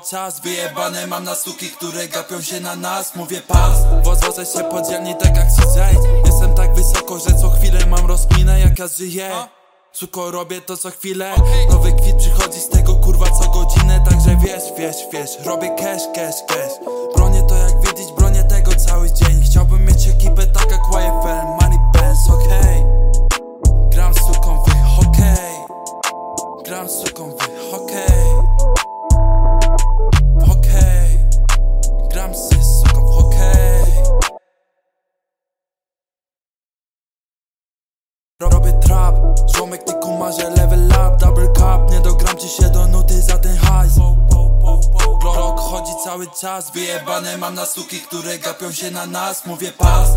czas, wyjebane mam na suki, które gapią się na nas. Mówię pas, wozę się podzielnie tak jak CJ Jestem tak wysoko, że co chwilę mam rozkminę jak ja żyję. Suko robię to co chwilę. Nowy kwit przychodzi z tego kurwa co godzinę. Także wiesz, wiesz, wiesz Robię cash, cash, cash. Bronię to jak wiedzieć, bronię tego cały dzień. Chciałbym mieć ekipę tak jak YFL Money bands, okej. Gram z suką w hokej Gram z suką w hokej W Robię trap, złomek ty kumarze level up Double cup, nie dogram ci się do nuty za ten hajs. Glock chodzi cały czas, wyjebane mam na suki, które gapią się na nas Mówię pas